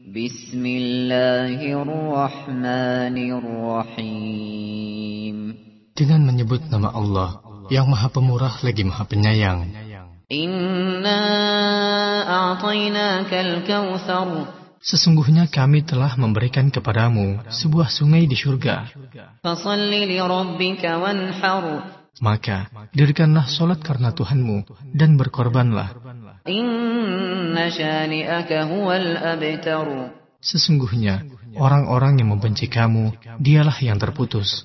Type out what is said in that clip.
Bismillahirrahmanirrahim. Dengan menyebut nama Allah yang Maha Pemurah lagi Maha Penyayang. Inna a'tainakal kautsar. Sesungguhnya kami telah memberikan kepadamu sebuah sungai di surga. Maka dirikanlah solat karena Tuhanmu dan berkorbanlah. Sesungguhnya orang-orang yang membenci kamu, dialah yang terputus.